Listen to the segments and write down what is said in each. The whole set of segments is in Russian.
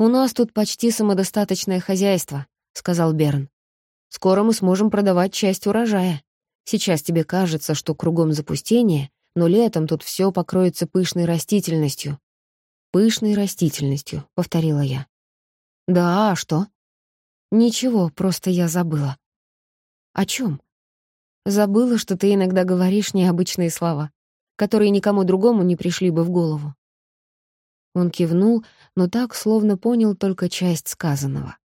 «У нас тут почти самодостаточное хозяйство», — сказал Берн. «Скоро мы сможем продавать часть урожая. Сейчас тебе кажется, что кругом запустение, но летом тут все покроется пышной растительностью». «Пышной растительностью», — повторила я. «Да, а что?» «Ничего, просто я забыла». «О чем? «Забыла, что ты иногда говоришь необычные слова, которые никому другому не пришли бы в голову». Он кивнул, но так, словно понял только часть сказанного.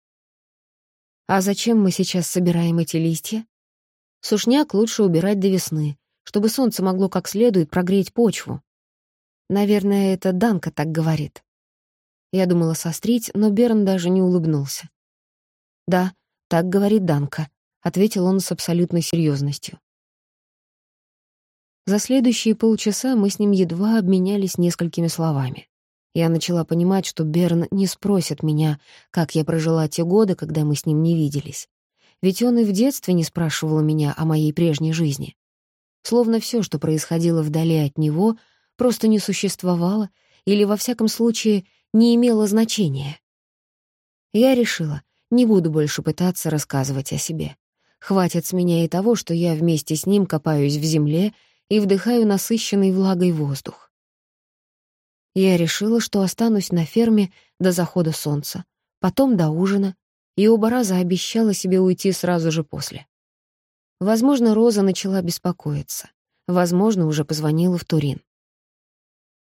«А зачем мы сейчас собираем эти листья? Сушняк лучше убирать до весны, чтобы солнце могло как следует прогреть почву. Наверное, это Данка так говорит». Я думала сострить, но Берн даже не улыбнулся. «Да, так говорит Данка», — ответил он с абсолютной серьезностью. За следующие полчаса мы с ним едва обменялись несколькими словами. Я начала понимать, что Берн не спросит меня, как я прожила те годы, когда мы с ним не виделись. Ведь он и в детстве не спрашивал меня о моей прежней жизни. Словно все, что происходило вдали от него, просто не существовало или, во всяком случае, не имело значения. Я решила, не буду больше пытаться рассказывать о себе. Хватит с меня и того, что я вместе с ним копаюсь в земле и вдыхаю насыщенный влагой воздух. Я решила, что останусь на ферме до захода солнца, потом до ужина, и оба раза обещала себе уйти сразу же после. Возможно, Роза начала беспокоиться. Возможно, уже позвонила в Турин.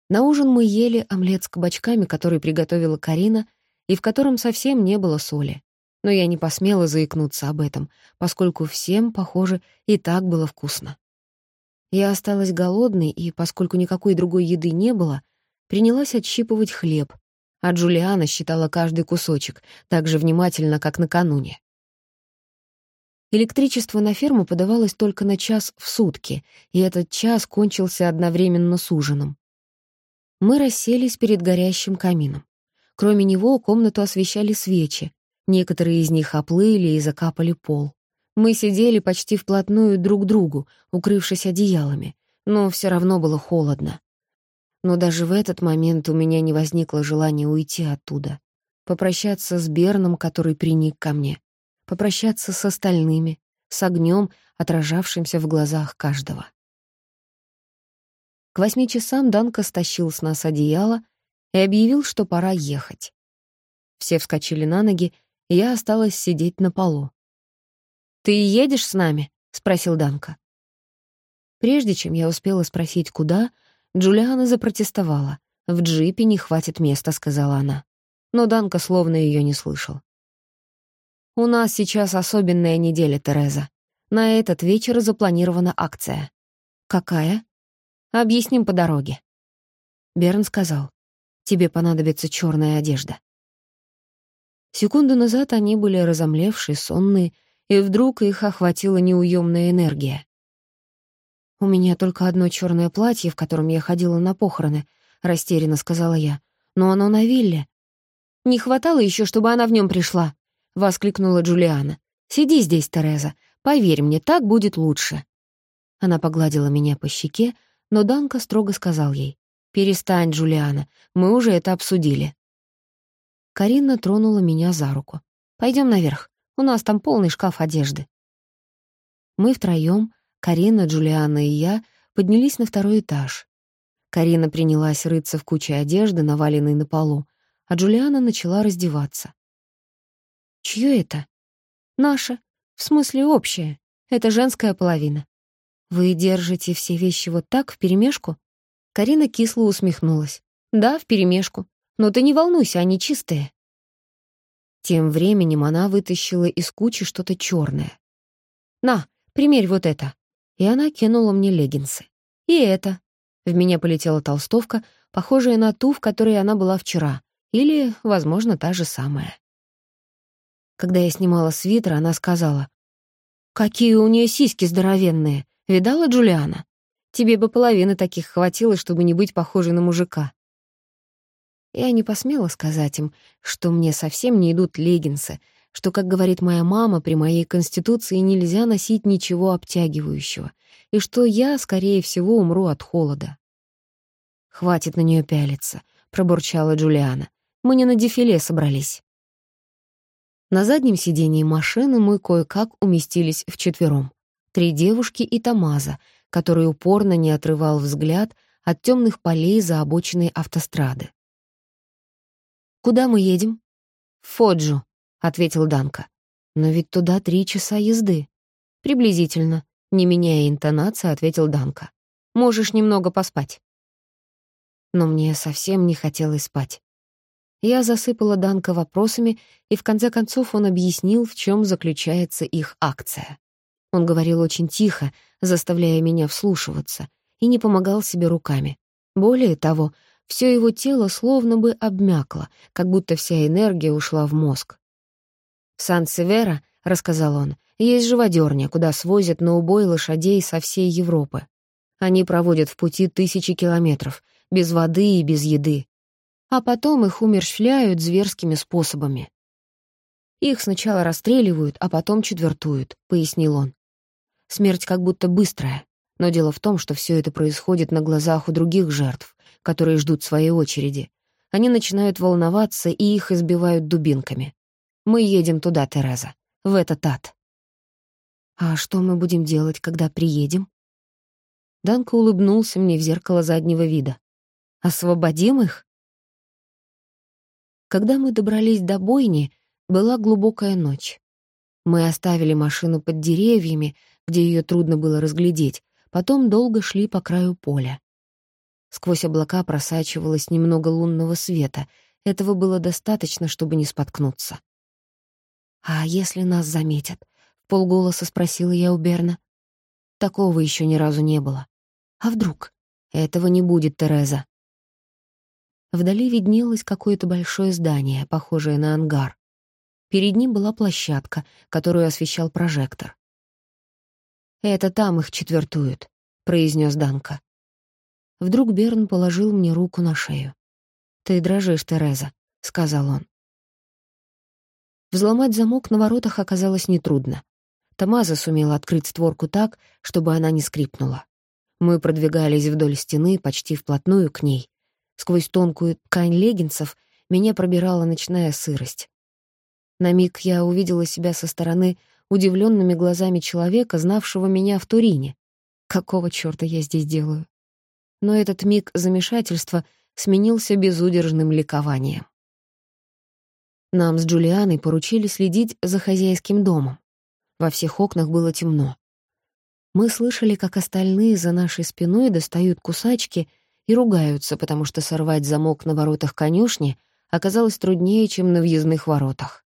На ужин мы ели омлет с кабачками, который приготовила Карина, и в котором совсем не было соли но я не посмела заикнуться об этом, поскольку всем, похоже, и так было вкусно. Я осталась голодной, и, поскольку никакой другой еды не было, принялась отщипывать хлеб, а Джулиана считала каждый кусочек так же внимательно, как накануне. Электричество на ферму подавалось только на час в сутки, и этот час кончился одновременно с ужином. Мы расселись перед горящим камином. Кроме него комнату освещали свечи, Некоторые из них оплыли и закапали пол. Мы сидели почти вплотную друг к другу, укрывшись одеялами, но все равно было холодно. Но даже в этот момент у меня не возникло желания уйти оттуда. Попрощаться с Берном, который приник ко мне. Попрощаться с остальными, с огнем, отражавшимся в глазах каждого. К восьми часам Данка стащил с нас одеяло и объявил, что пора ехать. Все вскочили на ноги я осталась сидеть на полу. «Ты едешь с нами?» — спросил Данка. Прежде чем я успела спросить, куда, Джулиана запротестовала. «В джипе не хватит места», — сказала она. Но Данка словно ее не слышал. «У нас сейчас особенная неделя, Тереза. На этот вечер запланирована акция». «Какая?» «Объясним по дороге». Берн сказал, «Тебе понадобится черная одежда». Секунду назад они были разомлевшие, сонные, и вдруг их охватила неуемная энергия. «У меня только одно черное платье, в котором я ходила на похороны», — растерянно сказала я. «Но оно на вилле». «Не хватало еще, чтобы она в нем пришла», — воскликнула Джулиана. «Сиди здесь, Тереза. Поверь мне, так будет лучше». Она погладила меня по щеке, но Данка строго сказал ей. «Перестань, Джулиана, мы уже это обсудили». Карина тронула меня за руку. Пойдем наверх, у нас там полный шкаф одежды». Мы втроем, Карина, Джулиана и я, поднялись на второй этаж. Карина принялась рыться в куче одежды, наваленной на полу, а Джулиана начала раздеваться. «Чье это?» «Наша. В смысле, общее. Это женская половина». «Вы держите все вещи вот так, вперемешку?» Карина кисло усмехнулась. «Да, вперемешку. Но ты не волнуйся, они чистые». Тем временем она вытащила из кучи что-то черное. «На, примерь вот это». И она кинула мне леггинсы. «И это». В меня полетела толстовка, похожая на ту, в которой она была вчера. Или, возможно, та же самая. Когда я снимала свитер, она сказала, «Какие у нее сиськи здоровенные! Видала, Джулиана? Тебе бы половины таких хватило, чтобы не быть похожей на мужика». Я не посмела сказать им, что мне совсем не идут леггинсы, что, как говорит моя мама, при моей конституции нельзя носить ничего обтягивающего, и что я, скорее всего, умру от холода. «Хватит на нее пялиться», — пробурчала Джулиана. Мы не на дефиле собрались. На заднем сидении машины мы кое-как уместились вчетвером. Три девушки и Тамаза, который упорно не отрывал взгляд от темных полей за обочиной автострады. «Куда мы едем?» «В Фоджу», — ответил Данка. «Но ведь туда три часа езды». «Приблизительно», — не меняя интонации, ответил Данка. «Можешь немного поспать». Но мне совсем не хотелось спать. Я засыпала Данка вопросами, и в конце концов он объяснил, в чем заключается их акция. Он говорил очень тихо, заставляя меня вслушиваться, и не помогал себе руками. Более того, все его тело словно бы обмякло, как будто вся энергия ушла в мозг. «В Сан-Севера», — рассказал он, — «есть живодерня, куда свозят на убой лошадей со всей Европы. Они проводят в пути тысячи километров, без воды и без еды а потом их умерщвляют зверскими способами. «Их сначала расстреливают, а потом четвертуют», — пояснил он. Смерть как будто быстрая, но дело в том, что все это происходит на глазах у других жертв, которые ждут своей очереди. Они начинают волноваться, и их избивают дубинками. Мы едем туда, Тереза, в этот ад. «А что мы будем делать, когда приедем?» Данка улыбнулся мне в зеркало заднего вида. «Освободим их?» Когда мы добрались до бойни, была глубокая ночь. Мы оставили машину под деревьями, где ее трудно было разглядеть, потом долго шли по краю поля. Сквозь облака просачивалось немного лунного света. Этого было достаточно, чтобы не споткнуться. «А если нас заметят?» — полголоса спросила я у Берна. Такого еще ни разу не было. «А вдруг?» «Этого не будет, Тереза. Вдали виднелось какое-то большое здание, похожее на ангар. Перед ним была площадка, которую освещал прожектор. «Это там их четвертуют», — произнес Данка. Вдруг Берн положил мне руку на шею. «Ты дрожишь, Тереза», — сказал он. Взломать замок на воротах оказалось нетрудно. Тамаза сумела открыть створку так, чтобы она не скрипнула. Мы продвигались вдоль стены почти вплотную к ней, Сквозь тонкую ткань леггинсов меня пробирала ночная сырость. На миг я увидела себя со стороны удивленными глазами человека, знавшего меня в Турине. Какого чёрта я здесь делаю? Но этот миг замешательства сменился безудержным ликованием. Нам с Джулианой поручили следить за хозяйским домом. Во всех окнах было темно. Мы слышали, как остальные за нашей спиной достают кусачки — и ругаются, потому что сорвать замок на воротах конюшни оказалось труднее, чем на въездных воротах.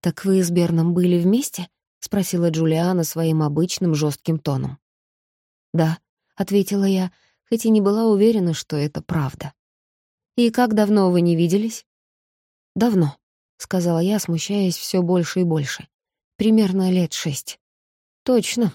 «Так вы с Берном были вместе?» — спросила Джулиана своим обычным жестким тоном. «Да», — ответила я, хоть и не была уверена, что это правда. «И как давно вы не виделись?» «Давно», — сказала я, смущаясь все больше и больше. «Примерно лет шесть». «Точно»,